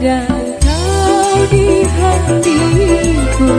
dan kau di hatiku.